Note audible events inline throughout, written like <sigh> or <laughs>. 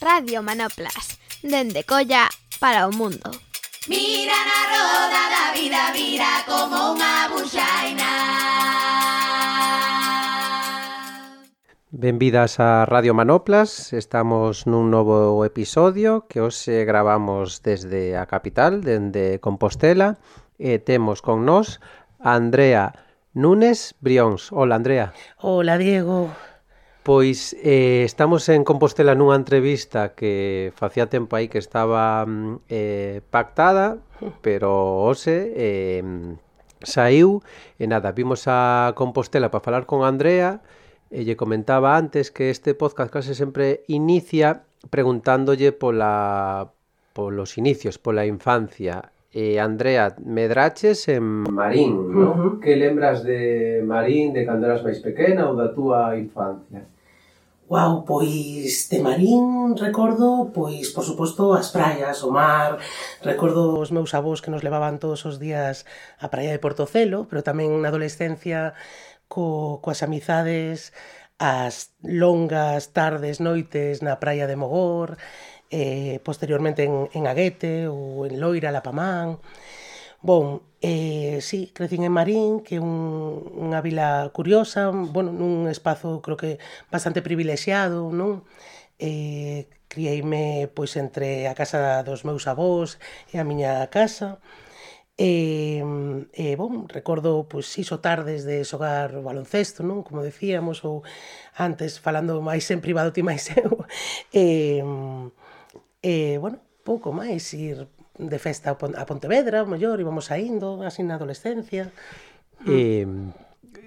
Radio Manoplas, dende Colla para o mundo. Mira na roda da vida, vira como unha buxaina. Benvidas a Radio Manoplas, estamos nun novo episodio que hoxe gravamos desde a capital, dende Compostela, e temos con nós a Andrea Nunes Brións. Hola, Andrea. Hola, Diego. Pois eh, estamos en Compostela nunha entrevista que facía tempo aí que estaba mm, eh, pactada, <laughs> pero hoxe eh, saiu e nada, vimos a Compostela para falar con Andrea e lle comentaba antes que este podcast case sempre inicia preguntándolle pola polos inicios, pola infancia eh, Andrea, medraches en Marín, non? Uh -huh. Que lembras de Marín de cando eras máis pequena ou da túa infancia? Uau, pois de Marín recordo, pois por suposto as praias, o mar, recordo os meus avós que nos levaban todos os días á praia de Portocelo, pero tamén na adolescencia co, coas amizades, as longas tardes, noites na praia de Mogor, eh, posteriormente en, en Aguete ou en Loira, La Pamán, Bon, eh, sí, crecín en Marín, que é un, unha vila curiosa, bueno, nun espazo creo que bastante privilexiado, non? Eh, criaime pois entre a casa dos meus avós e a miña casa. E, e bon, recordo pois iso tardes de xogar baloncesto, non? Como decíamos ou antes falando máis en privado ti máis <laughs> eu. E, e bueno, pouco máis ir de festa a Pontevedra, o mellor, íbamos saindo, así na adolescencia. E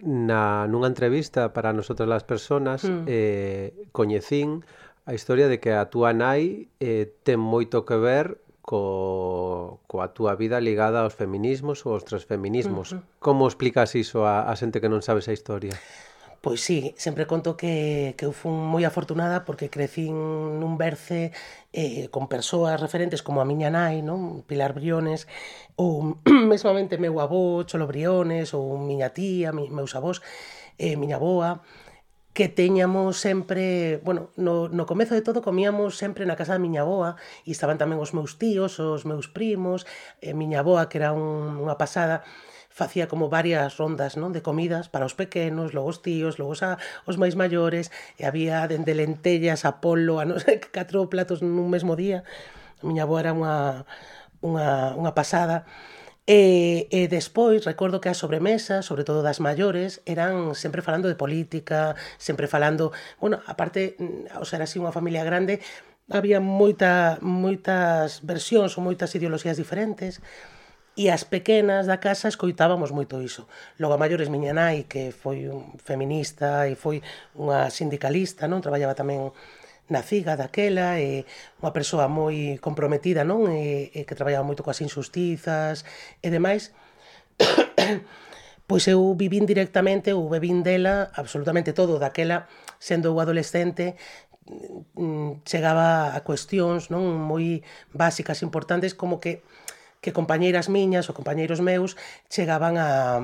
na, nunha entrevista para nosotras las personas mm. eh, coñecín a historia de que a túa nai eh, ten moito que ver co, coa túa vida ligada aos feminismos ou aos transfeminismos. Mm -hmm. Como explicas iso a, a xente que non sabe esa historia? Pois sí, sempre conto que, que eu fun moi afortunada porque crecín nun berce eh, con persoas referentes como a miña nai, non? Pilar Briones, ou <clears throat> mesmamente meu avó, Cholo Briones, ou miña tía, mi, meus avós, eh, miña boa, que teñamos sempre, bueno, no, no comezo de todo comíamos sempre na casa da miña boa e estaban tamén os meus tíos, os meus primos, e miña boa que era un, unha pasada, facía como varias rondas non de comidas para os pequenos, logo os tíos, logo os, a, os máis maiores, e había dende lentellas a polo, a non sei que catro platos nun mesmo día. A miña avó era unha, unha, unha pasada. E, e despois recordo que as sobremesas, sobre todo das maiores, eran sempre falando de política, sempre falando, bueno, aparte, o sea, era así unha familia grande, había moita, moitas versións ou moitas ideoloxías diferentes. E as pequenas da casa escoitábamos moito iso. Logo a maiores miña nai, que foi un feminista e foi unha sindicalista, non traballaba tamén na CIGA daquela, e unha persoa moi comprometida, non e, e que traballaba moito coas injustizas e demais. <coughs> pois eu vivín directamente, ou bebín dela absolutamente todo, daquela sendo eu adolescente, mm, chegaba a cuestións non moi básicas, importantes, como que que compañeiras miñas ou compañeiros meus chegaban a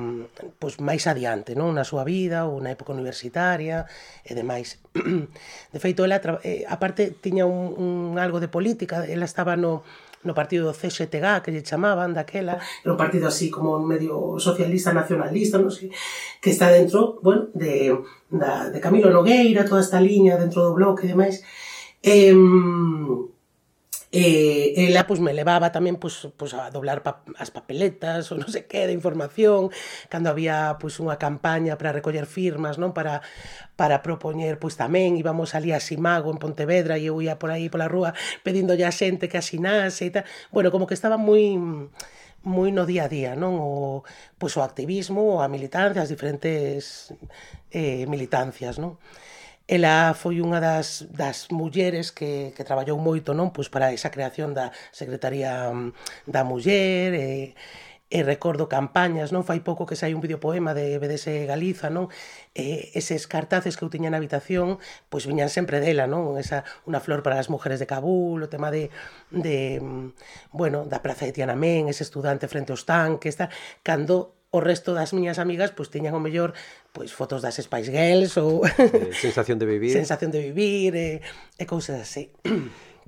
pois máis adiante, non, na súa vida ou na época universitaria e demais. <clears throat> De feito, ela eh, aparte tiña un, un algo de política, ela estaba no no partido do CSTG, que lle chamaban daquela. Era un partido así como medio socialista, nacionalista, non sei, que está dentro, bueno, de, da, de Camilo Nogueira, toda esta liña dentro do bloque e demais. Eh, E eh, ela pois me levaba tamén pois, pois a doblar pa as papeletas ou non sei que de información, cando había pois unha campaña para recoller firmas, non, para para propoñer pois tamén íbamos ali a Simago en Pontevedra e eu ia por aí pola rúa pedindo a xente que asinase e tal. Bueno, como que estaba moi moi no día a día, non? O, pois o activismo, a militancia, as diferentes eh, militancias, non? Ela foi unha das, das mulleres que, que traballou moito non pois para esa creación da Secretaría mm, da Muller e, e recordo campañas, non fai pouco que sai un videopoema de BDS Galiza, non? E eses cartaces que eu tiña na habitación, pois viñan sempre dela, non? Esa unha flor para as mulleres de Cabul, o tema de de mm, bueno, da Praza de Tiananmen, ese estudante frente aos tanques, tal, cando o resto das miñas amigas pois teñan o mellor pois fotos das Spice Girls ou eh, sensación de vivir, <laughs> sensación de vivir e, e cousas así.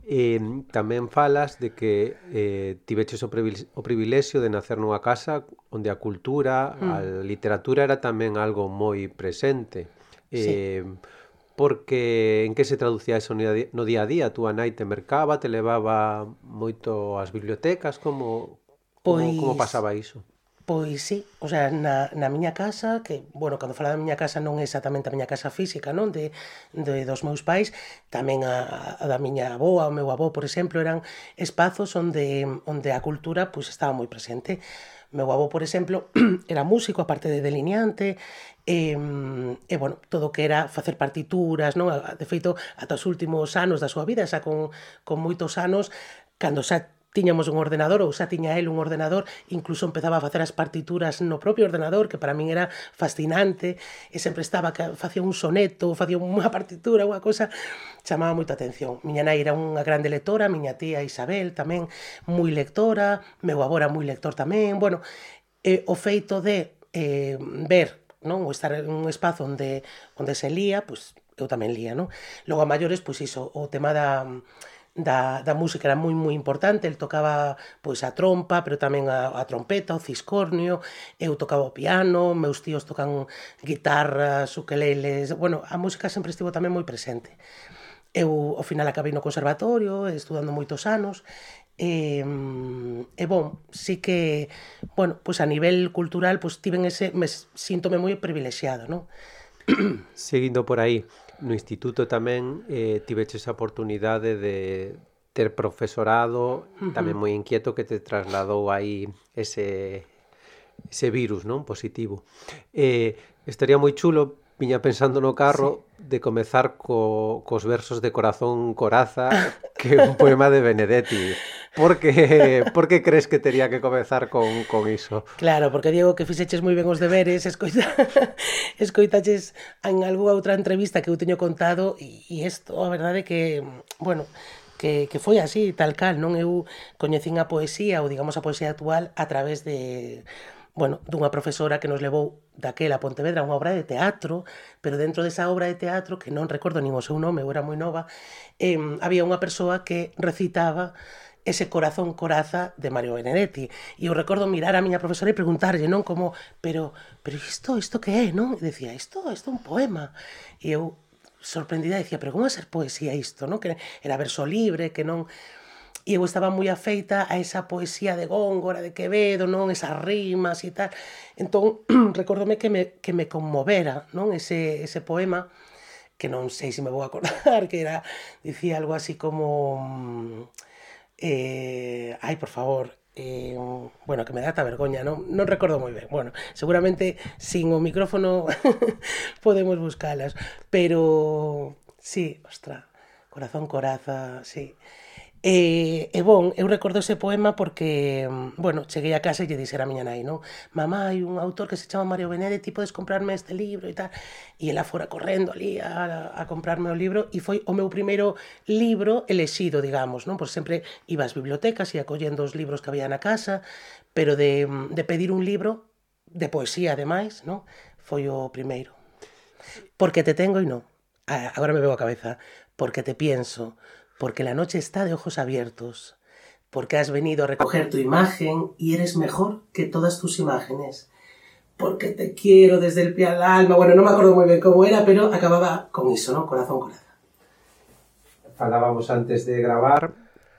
eh, <clears throat> tamén falas de que eh, tiveches o, o privilexio de nacer nunha casa onde a cultura, mm. a literatura era tamén algo moi presente. Eh, sí. Porque en que se traducía eso no día a día? a túa nai te mercaba, te levaba moito ás bibliotecas, como, pois... como, como pois pasaba iso? Pois sí, o sea, na, na miña casa, que, bueno, cando falaba da miña casa non é exactamente a miña casa física, non, de, de dos meus pais, tamén a, a da miña aboa, o meu avó, por exemplo, eran espazos onde, onde a cultura pois, estaba moi presente. Meu avó, por exemplo, <clears throat> era músico, aparte de delineante, e, e bueno, todo que era facer partituras, non? De feito, ata os últimos anos da súa vida, xa con, con moitos anos, cando xa tiñamos un ordenador ou xa tiña el un ordenador, incluso empezaba a facer as partituras no propio ordenador, que para min era fascinante, e sempre estaba que facía un soneto, facía unha <laughs> partitura, unha cosa, chamaba moita atención. Miña nai era unha grande lectora, miña tía Isabel tamén moi lectora, meu avó era moi lector tamén, bueno, eh, o feito de eh, ver non ou estar en un espazo onde onde se lía, pois eu tamén lía, non? Logo a maiores, pois iso, o tema da da, da música era moi moi importante, el tocaba pois a trompa, pero tamén a, a trompeta, o ciscornio, eu tocaba o piano, meus tíos tocan guitarras, ukeleles, bueno, a música sempre estivo tamén moi presente. Eu ao final acabei no conservatorio, estudando moitos anos, E, e bon, sí que, bueno, pois a nivel cultural, pois tiven ese, me, síntome moi privilexiado, non? Seguindo por aí, no instituto tamén eh, tiveches a oportunidade de ter profesorado tamén moi inquieto que te trasladou aí ese ese virus, non, positivo. Eh, estaría moi chulo viña pensando no carro sí. de comezar co, cos versos de Corazón Coraza, que é un poema de Benedetti. Porque porque crees que tería que comezar con, con iso? Claro, porque digo que fixeches moi ben os deberes, escoita, <laughs> escoitaches en algunha outra entrevista que eu teño contado e, e isto, a verdade que, bueno, que, que foi así, tal cal, non? Eu coñecín a poesía, ou digamos a poesía actual, a través de, bueno, dunha profesora que nos levou daquela a Pontevedra unha obra de teatro, pero dentro desa obra de teatro, que non recordo nin o seu nome, eu era moi nova, eh, había unha persoa que recitaba ese corazón coraza de Mario Benedetti. E eu recordo mirar a miña profesora e preguntarlle, non, como, pero, pero isto, isto que é, non? E decía, isto, isto é un poema. E eu, sorprendida, decía, pero como é ser poesía isto, non? Que era verso libre, que non... E eu estaba moi afeita a esa poesía de Góngora, de Quevedo, non esas rimas e tal. Entón, <clears throat> recórdome que me, que me conmovera non ese, ese poema, que non sei se me vou acordar, <laughs> que era, dicía algo así como mm, Eh, ai, por favor, eh, bueno, que me dá ta vergoña, non, non recordo moi ben. Bueno, seguramente sin o micrófono <laughs> podemos buscalas, pero sí, ostra, corazón coraza, sí. E, e bon, eu recordo ese poema porque, bueno, cheguei a casa e lle dixera a miña nai, non? Mamá, hai un autor que se chama Mario Benedetti, podes comprarme este libro e tal. E ela fora correndo ali a, a comprarme o libro e foi o meu primeiro libro elexido, digamos, non? Pois sempre iba ás bibliotecas e acollendo os libros que había na casa, pero de, de pedir un libro de poesía, ademais, non? Foi o primeiro. Porque te tengo e non. Agora me veo a cabeza. Porque te pienso porque la noche está de ojos abiertos, porque has venido a recoger tu imagen y eres mejor que todas tus imágenes, porque te quiero desde el pie al alma. Bueno, no me acuerdo muy bien cómo era, pero acababa con eso, ¿no? Corazón, corazón. Falábamos antes de gravar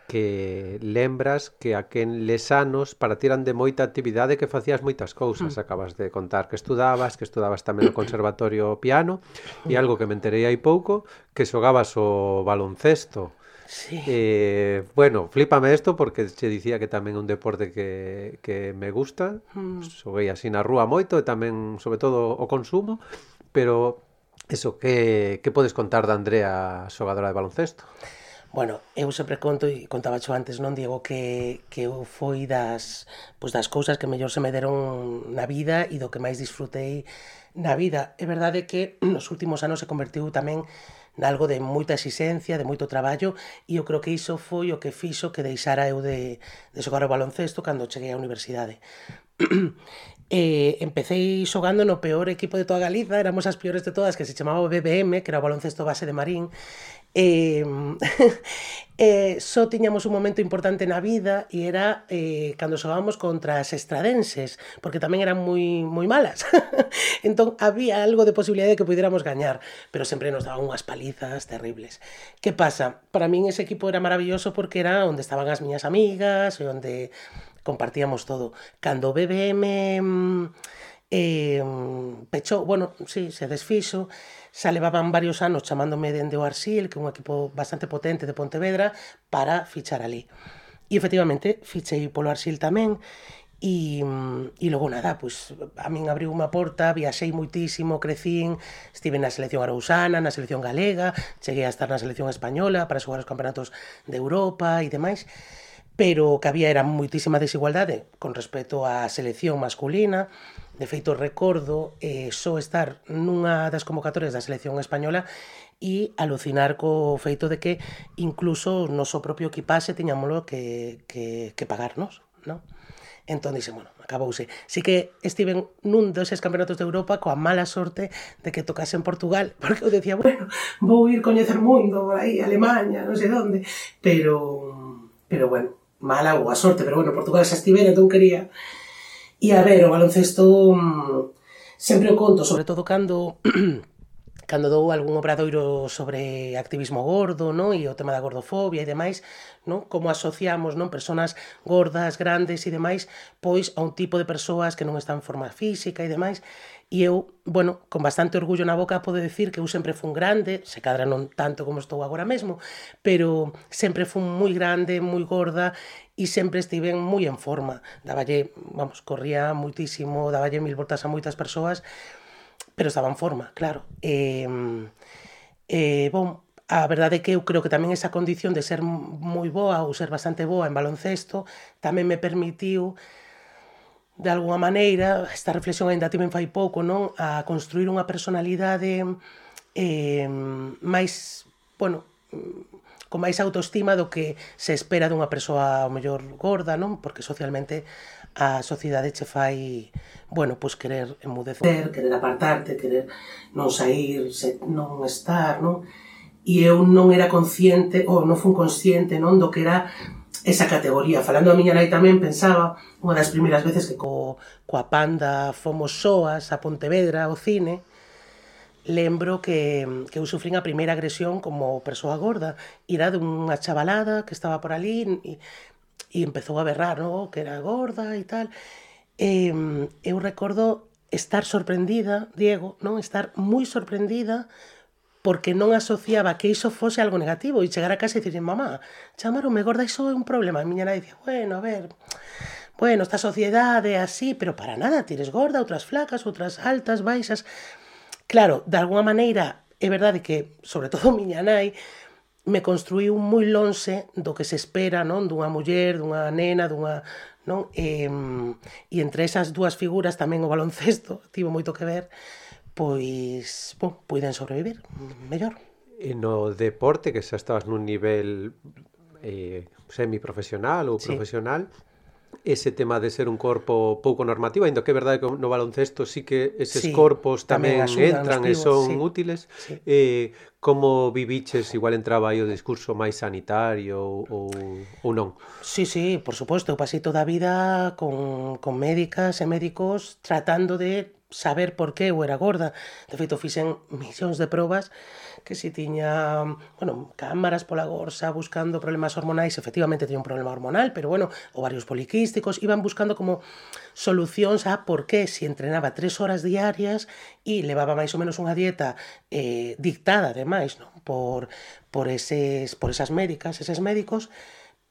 que lembras que aquí en Lesanos para ti eran de moita actividade que facías moitas cousas, mm. acabas de contar que estudabas, que estudabas tamén no conservatorio piano e algo que me enterei hai pouco, que xogabas o baloncesto. Sí. Eh, bueno, flipame esto porque che dicía que tamén é un deporte que, que me gusta. Mm. Soguei así na rúa moito e tamén, sobre todo, o consumo. Pero, eso, que, que podes contar de Andrea, xogadora de baloncesto? Bueno, eu sempre conto, e contaba xo antes, non, Diego, que, que eu foi das, pois das cousas que mellor se me deron na vida e do que máis disfrutei na vida. É verdade que <clears throat> nos últimos anos se convertiu tamén algo de moita exigencia, de moito traballo e eu creo que iso foi o que fixo que deixara eu de, de xogar o baloncesto cando cheguei á universidade. <clears throat> eh, empecé xogando no peor equipo de toda Galiza, éramos as peores de todas, que se chamaba BBM, que era o baloncesto base de Marín, eh, <laughs> eh, só tiñamos un momento importante na vida e era eh, cando xogábamos contra as estradenses, porque tamén eran moi moi malas. <laughs> entón había algo de posibilidade de que pudiéramos gañar, pero sempre nos daban unhas palizas terribles. Que pasa? Para min ese equipo era maravilloso porque era onde estaban as miñas amigas e onde compartíamos todo. Cando o BBM eh, pechou, bueno, sí, se desfixo, xa levaban varios anos chamándome dende o Arsil, que é un equipo bastante potente de Pontevedra, para fichar ali. E efectivamente fichei polo Arsil tamén E, e logo nada, pois, a min abriu unha porta, viaxei moitísimo, crecín, estive na selección arausana, na selección galega, cheguei a estar na selección española para xogar os campeonatos de Europa e demais pero o que había era moitísima desigualdade con respecto á selección masculina. De feito, recordo eh, só estar nunha das convocatorias da selección española e alucinar co feito de que incluso o noso propio equipase tiñámoslo que, que, que pagarnos, non? Entón dixen, bueno, acabouse. Si que estiven nun doses campeonatos de Europa coa mala sorte de que tocase en Portugal, <laughs> porque eu decía, bueno, vou ir coñecer mundo, por aí, Alemania, non sei onde, pero, pero bueno, mala ou a sorte, pero bueno, Portugal xa estivera, entón quería. E a ver, o baloncesto mm, sempre o conto, sobre todo cando <clears throat> cando dou algún obradoiro sobre activismo gordo, no, e o tema da gordofobia e demais, no, como asociamos, non, personas gordas, grandes e demais, pois a un tipo de persoas que non están en forma física e demais, E eu, bueno, con bastante orgullo na boca podo decir que eu sempre fun grande, se cadra non tanto como estou agora mesmo, pero sempre fun moi grande, moi gorda e sempre estiven moi en forma. Daballe, vamos, corría muitísimo, daballe mil voltas a moitas persoas, pero estaba en forma, claro. E, e eh, bon, a verdade é que eu creo que tamén esa condición de ser moi boa ou ser bastante boa en baloncesto tamén me permitiu de alguna maneira, esta reflexión ainda tiven fai pouco, non? A construir unha personalidade eh, máis, bueno, con máis autoestima do que se espera dunha persoa o mellor gorda, non? Porque socialmente a sociedade che fai, bueno, pois querer emudecer, querer apartarte, querer non sair, non estar, non? E eu non era consciente, ou non fun consciente, non, do que era esa categoría. Falando a miña nai tamén pensaba, unha das primeiras veces que co, coa panda fomos soas a Pontevedra, ao cine, lembro que, que eu sufrín a primeira agresión como persoa gorda. Irá dunha chavalada que estaba por ali e, e empezou a berrar, no? que era gorda e tal. E, eu recordo estar sorprendida, Diego, non estar moi sorprendida porque non asociaba que iso fose algo negativo e chegar a casa e dicir, mamá, chamaronme gorda, iso é un problema. A miña nai dicía, bueno, a ver, bueno, esta sociedade é así, pero para nada, tires gorda, outras flacas, outras altas, baixas. Claro, de alguna maneira, é verdade que, sobre todo <laughs> miña nai, me construiu moi lonxe do que se espera, non, dunha muller, dunha nena, dunha, non? E, e entre esas dúas figuras tamén o baloncesto <laughs> tivo moito que ver pois, bon, puiden sobrevivir mellor. E no deporte, que xa estabas nun nivel eh, semiprofesional ou sí. profesional, ese tema de ser un corpo pouco normativo, ainda que é verdade que no baloncesto sí que eses sí, corpos tamén, tamén entran e son sí, útiles. Sí. Eh, como viviches, igual entraba aí o discurso máis sanitario ou, ou non? Sí, sí, por suposto, pasei toda a vida con, con médicas e médicos tratando de saber por que eu era gorda. De feito, fixen millóns de probas que si tiña, bueno, cámaras pola gorsa buscando problemas hormonais, efectivamente tiña un problema hormonal, pero bueno, ovarios poliquísticos, iban buscando como solucións a por que si entrenaba tres horas diarias e levaba máis ou menos unha dieta eh, dictada, ademais, non? Por, por, eses, por esas médicas, eses médicos,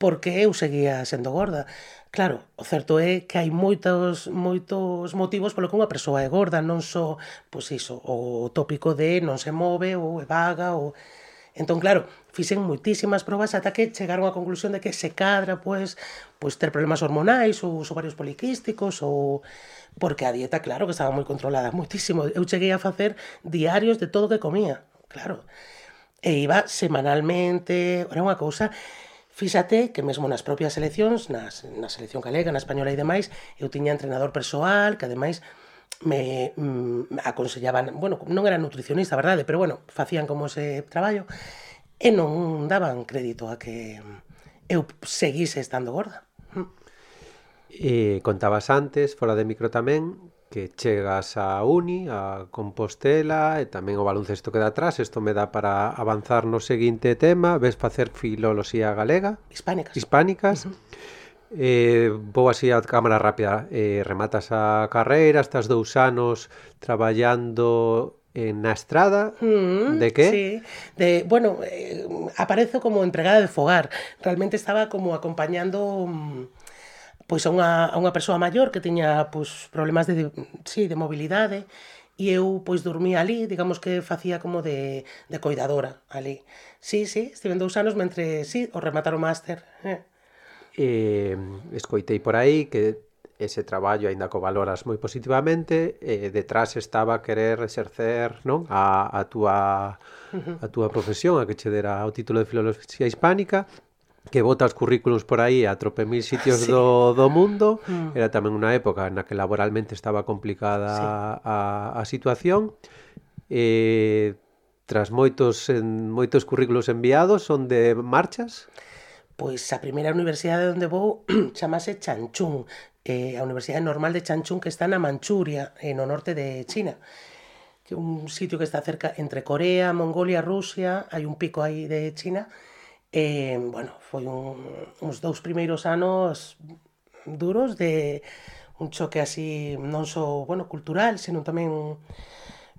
porque eu seguía sendo gorda. Claro, o certo é que hai moitos moitos motivos polo que unha persoa é gorda, non só, pois iso, o tópico de non se move ou é vaga ou Entón, claro, fixen moitísimas probas ata que chegaron á conclusión de que se cadra, pois, pois ter problemas hormonais ou os ovarios poliquísticos ou porque a dieta, claro, que estaba moi controlada, moitísimo. Eu cheguei a facer diarios de todo o que comía, claro. E iba semanalmente, era unha cousa Fíxate que mesmo nas propias seleccións, nas, na selección galega, na española e demais, eu tiña entrenador persoal que ademais me mm, aconsellaban, bueno, non era nutricionista, verdade, pero bueno, facían como ese traballo e non daban crédito a que eu seguise estando gorda. E contabas antes, fora de micro tamén, que chegas á uni, a Compostela e tamén o baloncesto queda atrás, isto me dá para avanzar no seguinte tema, ves facer filoloxía galega, hispánicas. Hispánicas. Uh -huh. Eh, vou así a cámara rápida, eh, rematas a carreira, estás dous anos traballando en na estrada mm, de que? Sí, de, bueno, eh, aparezo como empregada de fogar, realmente estaba como acompañando mm, pois a unha, a unha persoa maior que tiña pois, problemas de, sí, de mobilidade e eu pois dormía ali, digamos que facía como de, de coidadora ali. Sí, sí, estiven dous anos mentre, sí, o rematar o máster. Eh. eh escoitei por aí que ese traballo aínda co valoras moi positivamente, eh, detrás estaba querer exercer, non, a a túa a túa profesión, a que che dera o título de filoloxía hispánica, que bota os currículums por aí a trope mil sitios sí. do, do mundo. Mm. Era tamén unha época na que laboralmente estaba complicada sí. a, a situación. Eh, tras moitos, en, moitos currículos enviados, son de marchas? Pois a primeira universidade onde vou <clears throat> chamase Chanchun, eh, a Universidade Normal de Chanchun que está na Manchuria, eh, no norte de China que un sitio que está cerca entre Corea, Mongolia, Rusia, hai un pico aí de China, E, bueno, foi un, uns dous primeiros anos duros de un choque así non só, bueno, cultural, senón tamén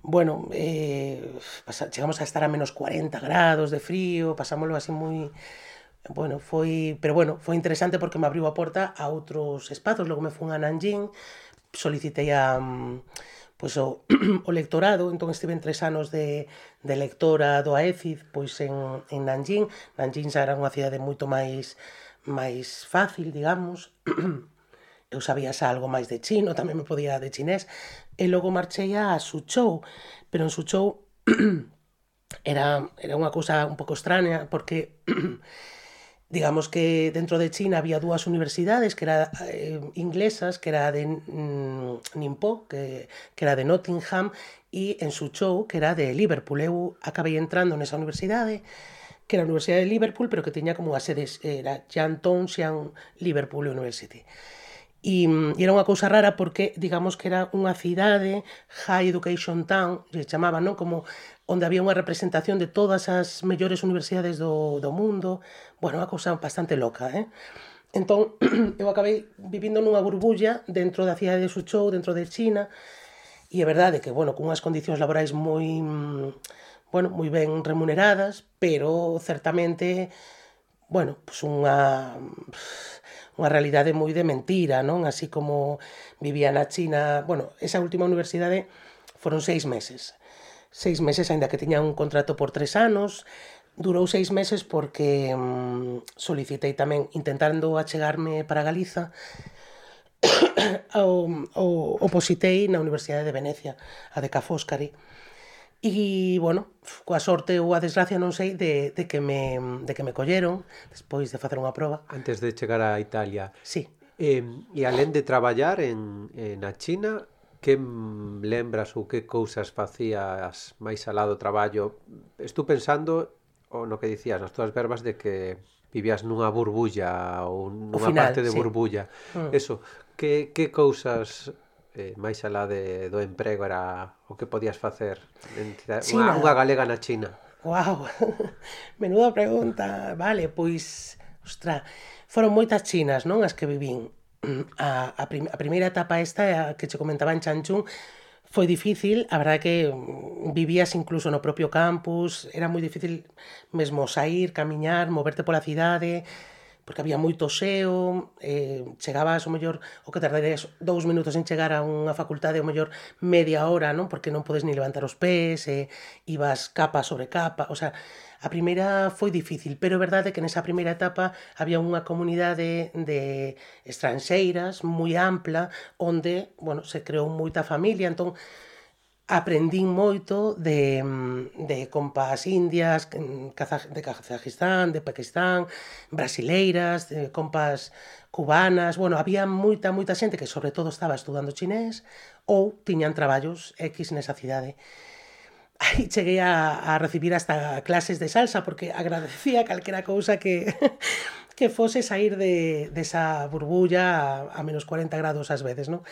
bueno, eh, pasa, chegamos a estar a menos 40 grados de frío, pasámoslo así moi... Bueno, foi, pero bueno, foi interesante porque me abriu a porta a outros espazos. Logo me fun a Nanjing, solicitei a, mm, pois o, <clears throat> o lectorado, entón en tres anos de, de lectora do AECID pois en, en Nanjing. Nanjing xa era unha cidade moito máis máis fácil, digamos. <clears throat> Eu sabía xa algo máis de chino, <laughs> tamén me podía de chinés. E logo marchei a Suzhou, pero en Suzhou <clears throat> era, era unha cousa un pouco extraña porque digamos que dentro de China había dúas universidades que era eh, inglesas, que era de mm, Ningpo, que, que era de Nottingham, e en Suzhou, que era de Liverpool. Eu acabei entrando nesa universidade, que era a Universidade de Liverpool, pero que tiña como a sede, era Liverpool University. E, e era unha cousa rara porque, digamos que era unha cidade, High Education Town, se chamaba, non? Como onde había unha representación de todas as mellores universidades do, do mundo. Bueno, unha cousa bastante loca, eh? Entón, <clears throat> eu acabei vivindo nunha burbulla dentro da cidade de Suzhou, dentro de China, e é verdade que, bueno, cunhas condicións laborais moi, bueno, moi ben remuneradas, pero certamente, bueno, pues unha unha realidade moi de mentira, non? Así como vivía na China... Bueno, esa última universidade foron seis meses. Seis meses, aínda que tiña un contrato por tres anos, durou seis meses porque mm, solicitei tamén intentando achegarme para Galiza <coughs> o, o, opositei na Universidade de Venecia, a de Ca Foscari. E, bueno, coa sorte ou a desgracia, non sei, de, de, que, me, de que me colleron despois de facer unha proba. Antes de chegar a Italia. Sí. Eh, e alén de traballar en, en a China, que lembras ou que cousas facías máis alá do traballo? Estou pensando o no que dicías, nas túas verbas de que vivías nunha burbulla ou nunha final, parte de sí. burbulla. Mm. Eso, que, que cousas eh, máis alá de, do emprego era o que podías facer en. Unha, unha galega na China. Wow, <laughs> menuda pregunta. Vale, pois, ostra, foron moitas chinas, non? As que vivín. A, a, prim, a primeira etapa esta, a que che comentaba en Chanchun, foi difícil, a verdade que mm, vivías incluso no propio campus, era moi difícil mesmo sair, camiñar, moverte pola cidade, porque había moito xeo, eh, chegabas o mellor, o que tardarías dous minutos en chegar a unha facultade, o mellor media hora, non? Porque non podes ni levantar os pés, e eh, ibas capa sobre capa, o sea, a primeira foi difícil, pero é verdade que nesa primeira etapa había unha comunidade de estranxeiras moi ampla, onde, bueno, se creou moita familia, entón, aprendín moito de, mm, de compas indias, mm, de Kazajistán, de Pakistán, brasileiras, de compas cubanas, bueno, había moita, moita xente que sobre todo estaba estudando chinés ou tiñan traballos X nesa cidade. Aí cheguei a, a recibir hasta clases de salsa porque agradecía calquera cousa que <laughs> que fose sair de, desa burbulla a, a menos 40 grados ás veces, non?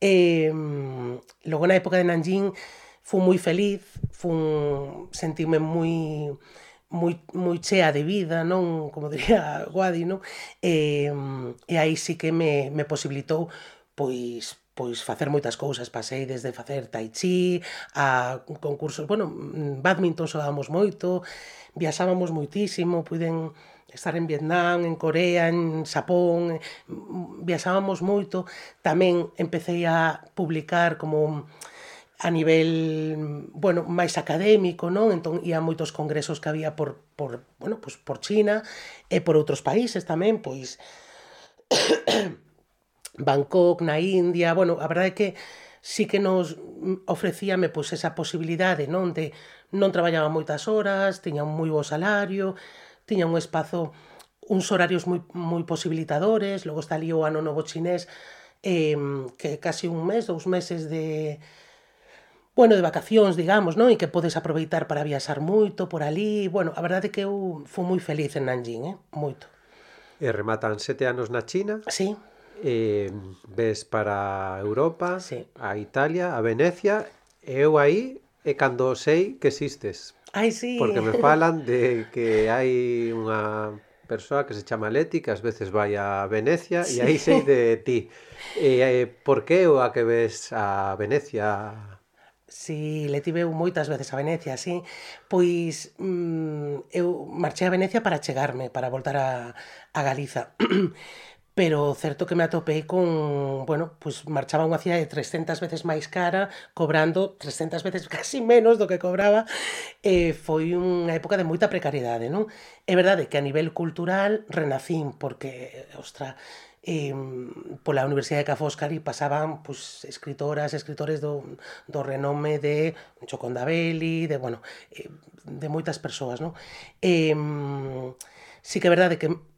E, logo na época de Nanjing fui moi feliz, fun, sentime moi moi, moi chea de vida, non como diría <laughs> Guadi, non? E, e aí sí que me, me posibilitou pois pois facer moitas cousas, pasei desde facer tai chi a concursos, bueno, badminton xogábamos moito, viaxábamos moitísimo, puiden estar en Vietnam, en Corea, en Xapón, viaxábamos moito. Tamén empecé a publicar como a nivel, bueno, máis académico, non? Entón ia a moitos congresos que había por, por bueno, pois por China e por outros países tamén, pois <coughs> Bangkok, na India, bueno, a verdade é que sí que nos ofrecíame pois esa posibilidade, non, de non traballaba moitas horas, tiña un moi bo salario, tiña un espazo uns horarios moi, moi posibilitadores, logo está ali o ano novo chinés, eh, que casi un mes, dous meses de, bueno, de vacacións, digamos, non? E que podes aproveitar para viaxar moito por ali. Bueno, a verdade é que eu fui moi feliz en Nanjing, eh? Moito. E rematan sete anos na China. Sí. E ves para Europa, sí. a Italia, a Venecia. E eu aí e cando sei que existes, Ai, sí. Porque me <laughs> falan de que hai unha persoa que se chama Leti que ás veces vai a Venecia sí. e aí sei de ti. E, eh, por que o a que ves a Venecia? Sí, Leti veu moitas veces a Venecia, sí. Pois mm, eu marchei a Venecia para chegarme, para voltar a, a Galiza. <clears throat> pero certo que me atopei con, bueno, pues marchaba unha cidade 300 veces máis cara, cobrando 300 veces <laughs> casi menos do que cobraba, e foi unha época de moita precariedade, non? É verdade que a nivel cultural renacín, porque, ostra, eh, pola Universidade de Ca Foscari pasaban pues, escritoras, escritores do, do renome de Chocondavelli, de, bueno, eh, de moitas persoas, non? Eh, sí que é verdade que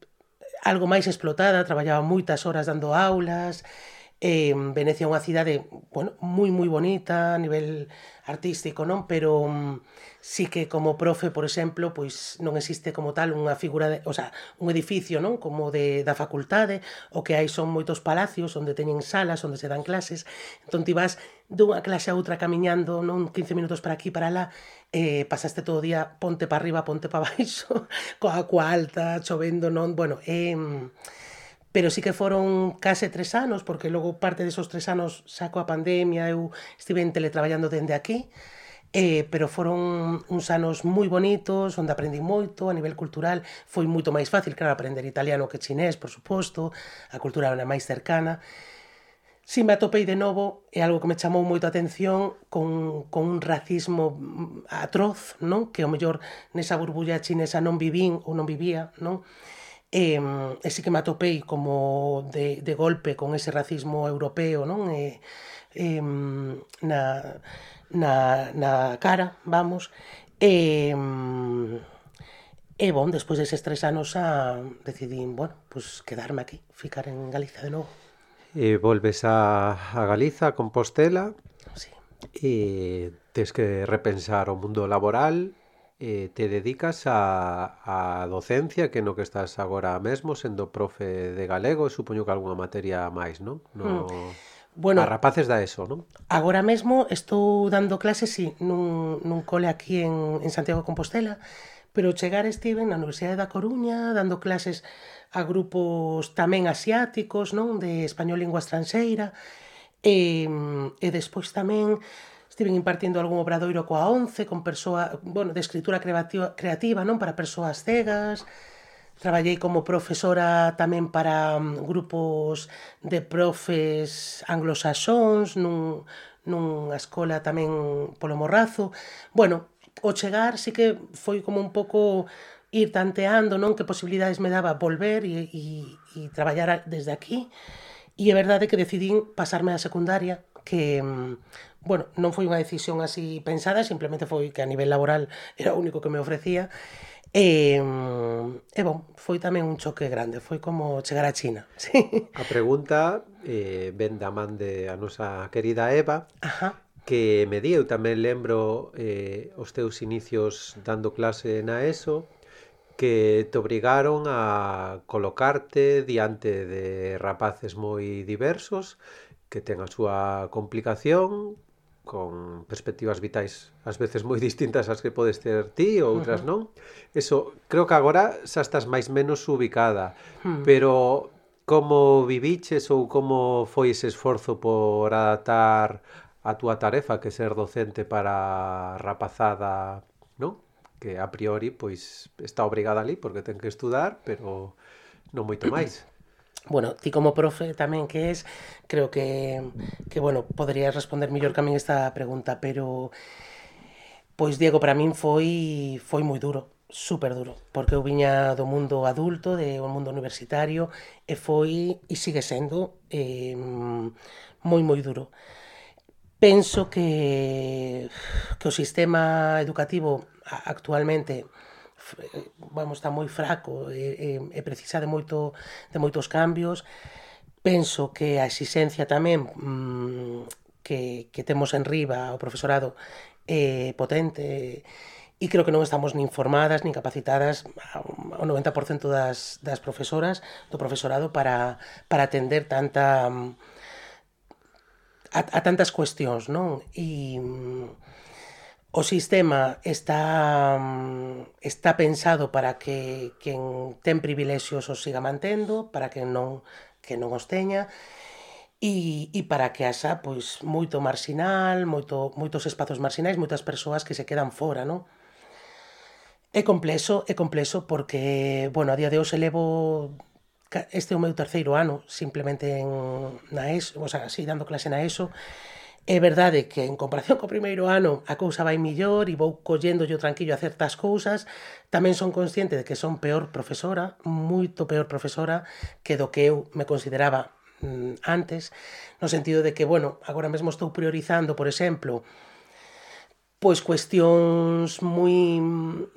algo máis explotada, traballaba moitas horas dando aulas, eh, Venecia é unha cidade, bueno, moi moi bonita a nivel artístico, non? Pero mm, sí que como profe, por exemplo, pois non existe como tal unha figura, de, o sea, un edificio, non, como de da facultade, o que hai son moitos palacios onde teñen salas onde se dan clases. Entón ti vas dunha clase a outra camiñando, non 15 minutos para aquí para lá, eh, pasaste todo o día ponte para arriba, ponte para <laughs> baixo, coa coa alta, chovendo, non, bueno, eh, pero sí que foron case tres anos, porque logo parte desos tres anos saco a pandemia, eu estive en teletraballando dende aquí, eh, pero foron uns anos moi bonitos, onde aprendi moito a nivel cultural, foi moito máis fácil, claro, aprender italiano que chinés, por suposto, a cultura era máis cercana, Si me atopei de novo é eh, algo que me chamou moito a atención con, con un racismo mm, atroz, non? Que o mellor nesa burbulla chinesa non vivín ou non vivía, non? E, e eh, si que me atopei como de, de golpe con ese racismo europeo, non? E, eh, e, na, na, na cara, vamos, e, e bon, despois deses tres anos a, decidín, bueno, pues quedarme aquí, ficar en Galicia de novo. E volves a, a Galiza, a Compostela, sí. e tens que repensar o mundo laboral, eh, te dedicas a, a docencia, que no que estás agora mesmo, sendo profe de galego, e supoño que algunha materia máis, non? No... Mm. Bueno, a rapaces da eso, non? Agora mesmo estou dando clases sí, nun, nun cole aquí en, en Santiago de Compostela, pero chegar estive na Universidade da Coruña dando clases a grupos tamén asiáticos, non, de español lingua estranxeira, e, e despois tamén estiven impartindo algún obradoiro coa 11 con persoa, bueno, de escritura creativa, creativa non, para persoas cegas, Traballei como profesora tamén para mm, grupos de profes anglosaxóns, nun, nunha escola tamén polo Morrazo. Bueno, o chegar sí que foi como un pouco ir tanteando non que posibilidades me daba volver e, e, e traballar desde aquí. E é verdade que decidín pasarme a secundaria, que, mm, bueno, non foi unha decisión así pensada, simplemente foi que a nivel laboral era o único que me ofrecía. E, e bon, foi tamén un choque grande, foi como chegar a China. <laughs> Sí. A pregunta eh, ven da man de a nosa querida Eva, Ajá. que me di, eu tamén lembro eh, os teus inicios dando clase na ESO, que te obrigaron a colocarte diante de rapaces moi diversos que ten a súa complicación con perspectivas vitais ás veces moi distintas ás que podes ter ti ou outras uh -huh. non. Eso, creo que agora xa estás máis menos ubicada, uh -huh. pero como viviches ou como foi ese esforzo por adaptar a túa tarefa que ser docente para rapazada, non? Que a priori pois está obrigada ali porque ten que estudar, pero non moito máis. Bueno, ti como profe tamén que es, creo que, que bueno, poderías responder mellor que a min esta pregunta, pero pois Diego, para min foi foi moi duro, super duro, porque eu viña do mundo adulto, de un mundo universitario, e foi e sigue sendo eh, moi moi duro. Penso que que o sistema educativo actualmente vamos, está moi fraco e, e, e precisa de moito de moitos cambios. Penso que a exixencia tamén mmm, que, que temos en riba o profesorado é eh, potente e creo que non estamos nin formadas nin capacitadas ao 90% das, das profesoras do profesorado para, para atender tanta a, a tantas cuestións, non? E mm, O sistema está mm, está pensado para que quen ten privilexios os siga mantendo, para que non que non os teña e, e para que haxa pois moito marxinal, moito moitos espazos marxinais, moitas persoas que se quedan fora, non? É complexo, é complexo porque, bueno, a día de hoxe levo este é o meu terceiro ano simplemente en, na ESO, o sea, así dando clase na ESO É verdade que en comparación co primeiro ano a cousa vai millor e vou collendo yo tranquillo a certas cousas. Tamén son consciente de que son peor profesora, moito peor profesora que do que eu me consideraba mm, antes, no sentido de que, bueno, agora mesmo estou priorizando, por exemplo, pois cuestións moi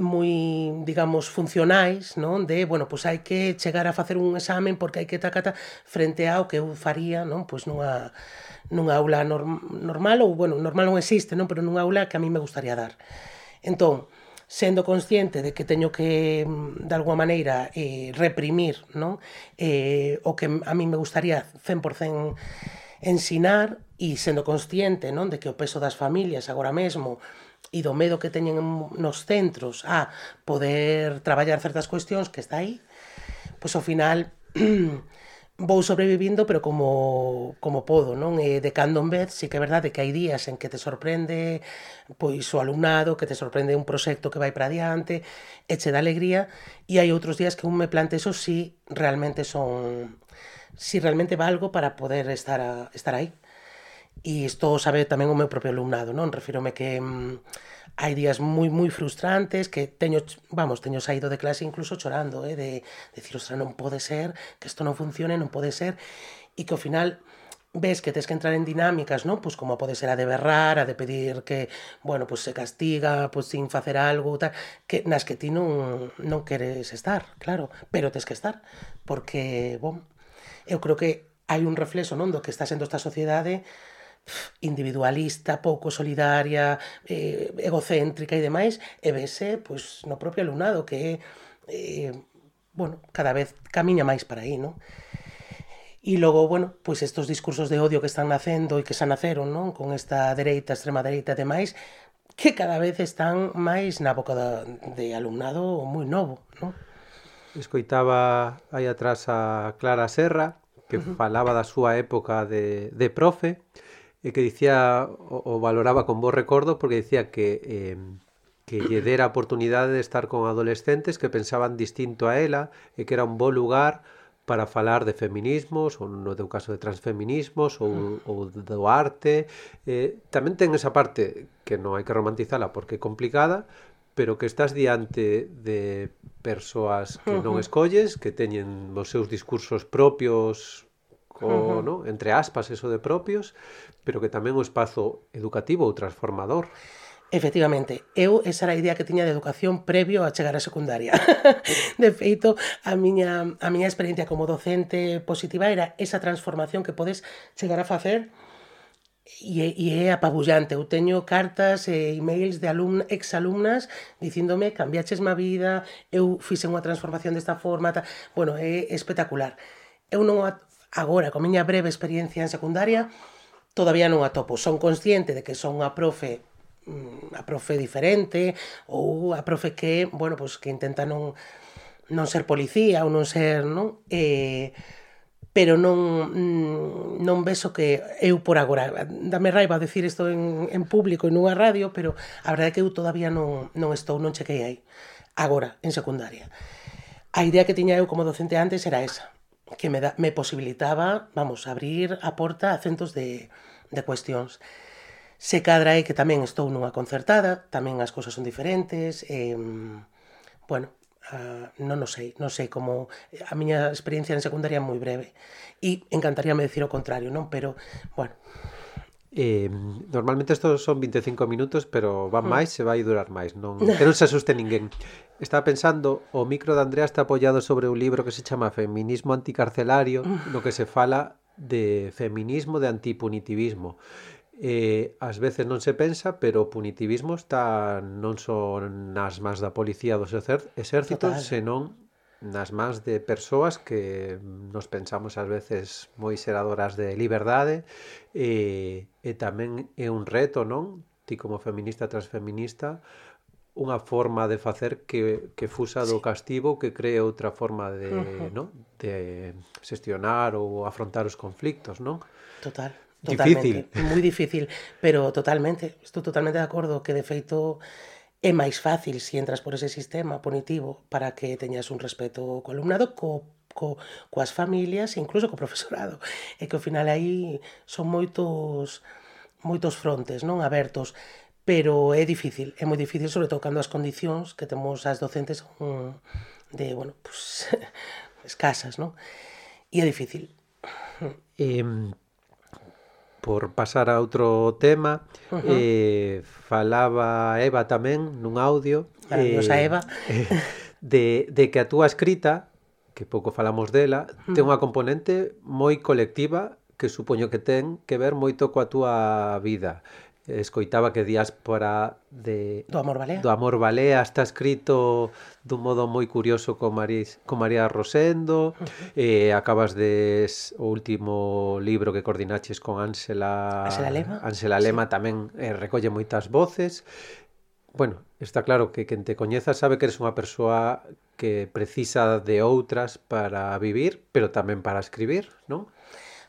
moi, digamos, funcionais, non? De, bueno, pois hai que chegar a facer un examen porque hai que tacata frente ao que eu faría, non? Pois nunha nunha aula norm, normal ou bueno, normal non existe, non, pero nunha aula que a mí me gustaría dar. Entón, sendo consciente de que teño que de alguma maneira eh, reprimir non? Eh, o que a mí me gustaría 100% ensinar e sendo consciente non de que o peso das familias agora mesmo e do medo que teñen nos centros a poder traballar certas cuestións que está aí, pois ao final <clears throat> vou sobrevivindo pero como, como podo, non? E de cando en vez, sí que é verdade que hai días en que te sorprende pois o alumnado, que te sorprende un proxecto que vai para adiante, e che dá alegría, e hai outros días que un me plantexo si realmente son si realmente valgo para poder estar a, estar aí e isto sabe saber tamén o meu propio alumnado, non? Refírome que mm, hai días moi moi frustrantes que teño, vamos, teño saído de clase incluso chorando, eh, de, de decir, ostra, non pode ser, que isto non funcione, non pode ser, e que ao final ves que tens que entrar en dinámicas, non? Pois como pode ser a de berrar, a de pedir que, bueno, pois se castiga, pois sin facer algo, tal, que nas que ti non, non queres estar, claro, pero tens que estar, porque, bom, eu creo que hai un reflexo, non, do que está sendo esta sociedade individualista, pouco solidaria, eh, egocéntrica e demais, e vese pois, no propio alumnado que eh, bueno, cada vez camiña máis para aí, non? E logo, bueno, pois estos discursos de odio que están nacendo e que xa naceron, non? Con esta dereita, extrema dereita e demais, que cada vez están máis na boca da, de alumnado moi novo, non? Escoitaba aí atrás a Clara Serra, que falaba da súa época de, de profe, e que dicía o, o valoraba con bo recordo porque dicía que eh, que lle dera a oportunidade de estar con adolescentes que pensaban distinto a ela e que era un bo lugar para falar de feminismos, ou no teu caso de transfeminismos, ou, hmm. ou do arte. Eh, tamén ten esa parte que non hai que romantizala porque é complicada, pero que estás diante de persoas que non escolles, que teñen os seus discursos propios co, uh -huh. no? entre aspas eso de propios, pero que tamén o espazo educativo ou transformador. Efectivamente, eu esa era a idea que tiña de educación previo a chegar á secundaria. <laughs> De feito, a miña, a miña experiencia como docente positiva era esa transformación que podes chegar a facer e, e é apabullante. Eu teño cartas e emails de alumna, exalumnas dicíndome cambiaches má vida, eu fixe unha transformación desta forma, ta... bueno, é espectacular. Eu non Agora, con miña breve experiencia en secundaria, todavía non atopo. Son consciente de que son unha profe mm, a profe diferente ou a profe que, bueno, pois que intenta non non ser policía ou non ser, non? Eh, pero non mm, non vexo que eu por agora dame raiva decir isto en, en público e nunha radio, pero a verdade é que eu todavía non, non estou, non chequei aí agora, en secundaria. A idea que tiña eu como docente antes era esa, que me, da, me posibilitaba, vamos, abrir a porta a centos de, de cuestións. Se cadra é que tamén estou nunha concertada, tamén as cousas son diferentes, e, bueno, Uh, non o sei, non sei como a miña experiencia en secundaria é moi breve e encantaríame decir o contrario, non? Pero, bueno, Eh, normalmente estos son 25 minutos, pero van mm. máis se vai durar máis, non, que non se asuste ninguén. <laughs> Estaba pensando, o micro de Andrea está apoiado sobre un libro que se chama Feminismo anticarcelario, no que se fala de feminismo de antipunitivismo. Eh, ás veces non se pensa, pero o punitivismo está non só nas más da policía dos exércitos, Total. senón nas más de persoas que nos pensamos ás veces moi seradoras de liberdade e, e tamén é un reto, non? Ti como feminista transfeminista unha forma de facer que, que fusa do castigo que cree outra forma de, uh -huh. no? de xestionar ou afrontar os conflictos, non? Total. Totalmente, difícil. Moi difícil, pero totalmente, estou totalmente de acordo que de feito é máis fácil se si entras por ese sistema punitivo para que teñas un respeto co alumnado co, co, coas familias e incluso co profesorado. E que ao final aí son moitos moitos frontes non abertos pero é difícil, é moi difícil sobre todo cando as condicións que temos as docentes son de, bueno, pues, <laughs> escasas, non? E é difícil. Eh, por pasar a outro tema, uh -huh. eh, falaba Eva tamén nun audio Maravillosa eh, Eva <laughs> de, de que a túa escrita que pouco falamos dela, uh -huh. ten unha componente moi colectiva que supoño que ten que ver moito coa túa vida. Uh escoitaba que diáspora de do amor balea. Do amor balea está escrito dun modo moi curioso con Maris, con María Rosendo, uh -huh. eh acabas de o último libro que coordinaches con Ánsela Ánsela Lema, Ánsela Lema sí. tamén eh, recolle moitas voces. Bueno, está claro que quen te coñeza sabe que eres unha persoa que precisa de outras para vivir, pero tamén para escribir, non?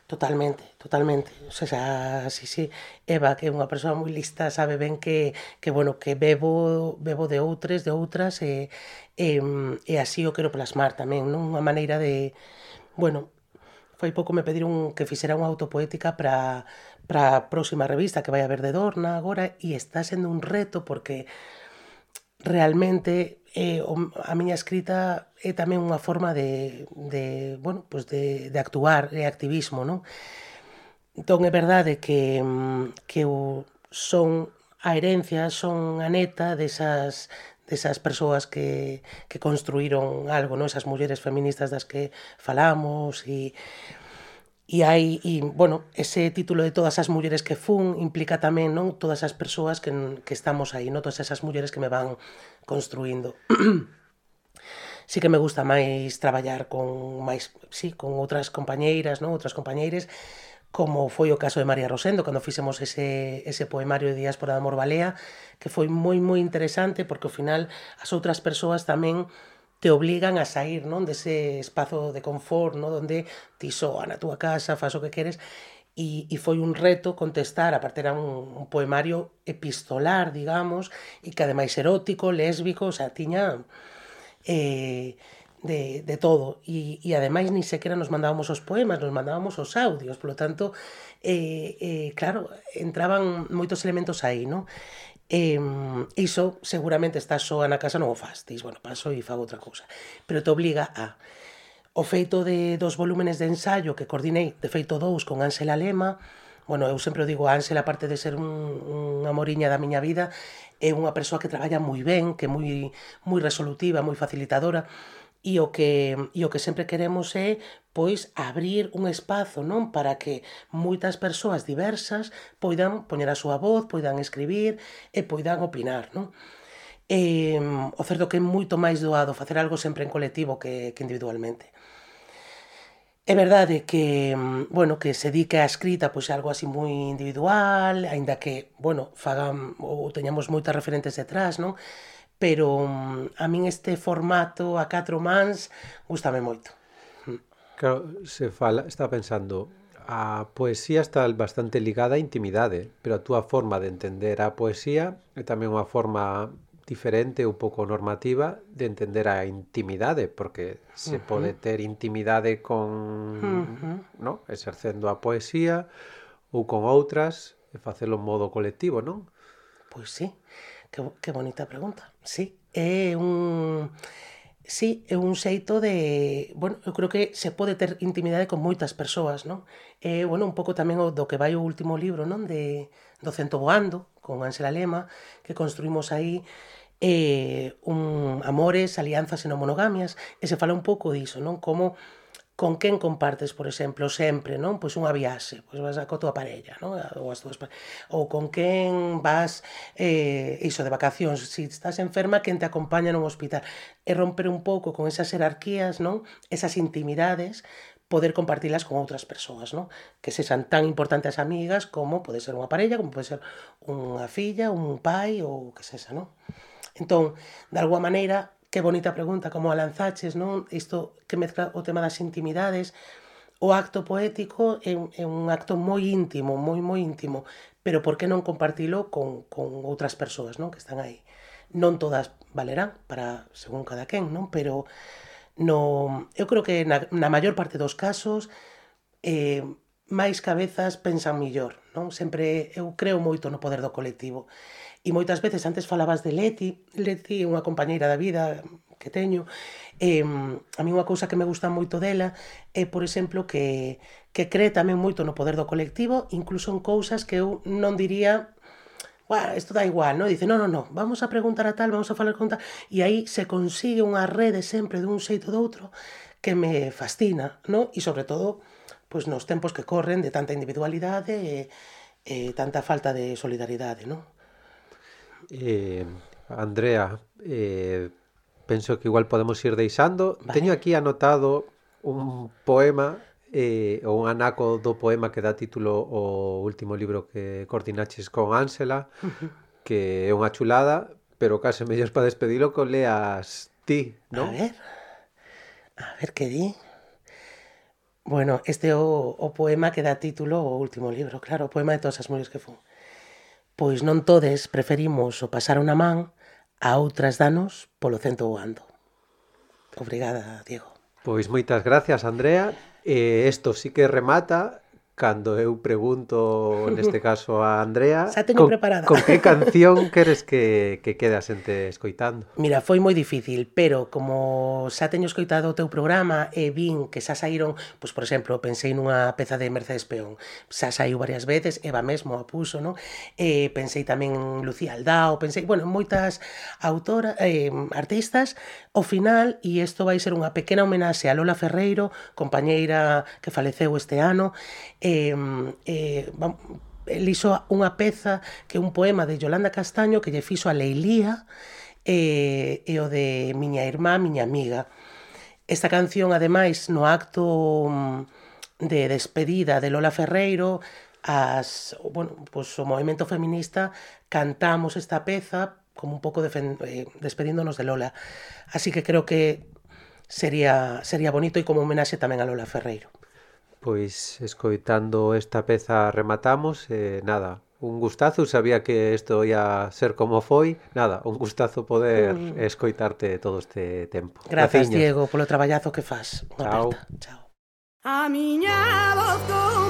Totalmente, totalmente. O sea, sí, sí. Eva, que é unha persoa moi lista, sabe ben que, que bueno, que bebo, bebo de outres, de outras, e, e, e así o quero plasmar tamén, non? Unha maneira de... Bueno, foi pouco me pediron que fixera unha autopoética para para a próxima revista que vai haber de Dorna agora e está sendo un reto porque realmente eh, a miña escrita é tamén unha forma de, de bueno, pues de, de actuar, é activismo, non? Entón é verdade que, que o, son a herencia, son a neta desas, desas persoas que, que construíron algo, non? Esas mulleres feministas das que falamos e E hai, e, bueno, ese título de todas as mulleres que fun implica tamén non todas as persoas que, que estamos aí, non todas esas mulleres que me van construindo. <clears throat> sí que me gusta máis traballar con máis, sí, con outras compañeiras, non? Outras compañeiras, como foi o caso de María Rosendo cando fixemos ese, ese poemario de Diáspora de Amor Balea, que foi moi moi interesante porque ao final as outras persoas tamén te obligan a sair non dese espazo de confort, non? onde ti soa na túa casa, faz o que queres, e, e foi un reto contestar, a parte era un, un poemario epistolar, digamos, e que ademais erótico, lésbico, o sea, tiña eh, de, de todo. E, e ademais ni sequera nos mandábamos os poemas, nos mandábamos os audios, polo tanto, eh, eh, claro, entraban moitos elementos aí, non? Eh, iso seguramente estás soa na casa non o fastis, bueno, paso e fago outra cousa, pero te obliga a O feito de dos volúmenes de ensaio que coordinei, de feito dous, con Ángela Lema, bueno, eu sempre digo, a aparte de ser un, unha moriña da miña vida, é unha persoa que traballa moi ben, que é moi, moi resolutiva, moi facilitadora, e o que e o que sempre queremos é pois abrir un espazo, non, para que moitas persoas diversas poidan poñer a súa voz, poidan escribir e poidan opinar, non? E, o certo que é moito máis doado facer algo sempre en colectivo que, que individualmente. É verdade que, bueno, que se di que a escrita pois é algo así moi individual, aínda que, bueno, fagan ou teñamos moitas referentes detrás, non? Pero a min este formato a catro mans gustame moito. Mm. Claro, se fala, está pensando, a poesía está bastante ligada á intimidade, pero a túa forma de entender a poesía é tamén unha forma diferente un pouco normativa de entender a intimidade, porque se uh -huh. pode ter intimidade con, uh -huh. no, exercendo a poesía ou con outras e facelo en modo colectivo, non? Pois sí. Que, que bonita pregunta. Sí, é un Sí, é un xeito de... Bueno, eu creo que se pode ter intimidade con moitas persoas, non? E, bueno, un pouco tamén o do que vai o último libro, non? De, do cento voando, con Ángela Lema, que construímos aí eh, un amores, alianzas e non monogamias, e se fala un pouco diso, non? Como con quen compartes, por exemplo, sempre, non? Pois unha viaxe, pois vas a co tua parella, non? Ou as túas ou con quen vas eh, iso de vacacións, se si estás enferma, quen te acompaña nun hospital. E romper un pouco con esas jerarquías, non? Esas intimidades poder compartilas con outras persoas, ¿no? que sexan tan importantes amigas como pode ser unha parella, como pode ser unha filla, un pai ou que sexa. ¿no? Entón, de alguma maneira, que bonita pregunta, como a lanzaches, non? Isto que mezcla o tema das intimidades, o acto poético é un, é un acto moi íntimo, moi moi íntimo, pero por que non compartilo con, con outras persoas, non? Que están aí. Non todas valerán para según cada quen, non? Pero no, eu creo que na, na maior parte dos casos eh, máis cabezas pensan millor, non? Sempre eu creo moito no poder do colectivo. E moitas veces antes falabas de Leti, Leti é unha compañeira da vida que teño, eh, a mí unha cousa que me gusta moito dela é, por exemplo, que, que cree tamén moito no poder do colectivo, incluso en cousas que eu non diría bueno, isto da igual, ¿no? Dice, no, no, no, vamos a preguntar a tal, vamos a falar con tal, e aí se consigue unha rede sempre dun xeito do outro que me fascina, ¿no? E sobre todo, pois nos tempos que corren de tanta individualidade e, eh, e tanta falta de solidaridade, ¿no? Eh, Andrea, eh, penso que igual podemos ir deixando. Vale. Teño aquí anotado un poema eh, o un anaco do poema que dá título ao último libro que coordinaches con Ánsela, <laughs> que é unha chulada, pero case mellor para despedilo con leas ti, non? A ver, a ver que di. Bueno, este é o, o poema que dá título ao último libro, claro, o poema de todas as mulleres que fun. Pois non todes preferimos o pasar unha man a outras danos polo cento ou ando. Obrigada, Diego. Pois moitas gracias, Andrea. E isto sí que remata cando eu pregunto neste caso a Andrea <laughs> Xa teño con, preparada. con que canción queres que, que quede a xente escoitando? Mira, foi moi difícil, pero como xa teño escoitado o teu programa e vin que xa saíron, pois por exemplo, pensei nunha peza de Mercedes Peón, xa saiu varias veces, Eva mesmo a puso, non? E pensei tamén en Lucía Aldao, pensei, bueno, moitas autoras, eh, artistas, ao final, e isto vai ser unha pequena homenaxe a Lola Ferreiro, compañeira que faleceu este ano, eh, eh, eliso unha peza que é un poema de Yolanda Castaño que lle fixo a Leilía eh, e o de Miña Irmá, Miña Amiga. Esta canción, ademais, no acto mm, de despedida de Lola Ferreiro, as, bueno, pues, o movimento feminista cantamos esta peza como un pouco eh, despedíndonos de Lola. Así que creo que sería, sería bonito e como homenaxe tamén a Lola Ferreiro. Pois escoitando esta peza rematamos e eh, nada, un gustazo, sabía que isto ia ser como foi, nada, un gustazo poder mm. escoitarte todo este tempo. Grazas, Diego, polo traballazo que faz. Chao. Chao. A miña voz